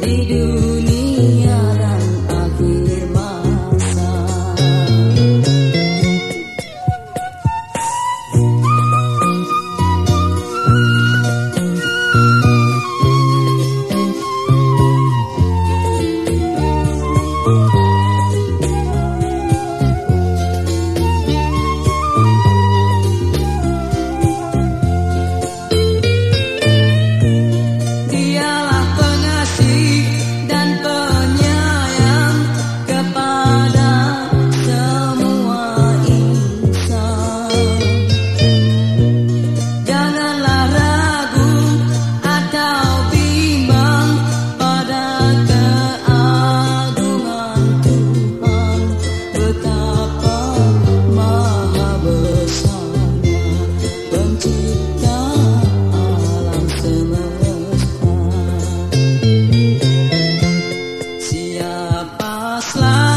They do. slime.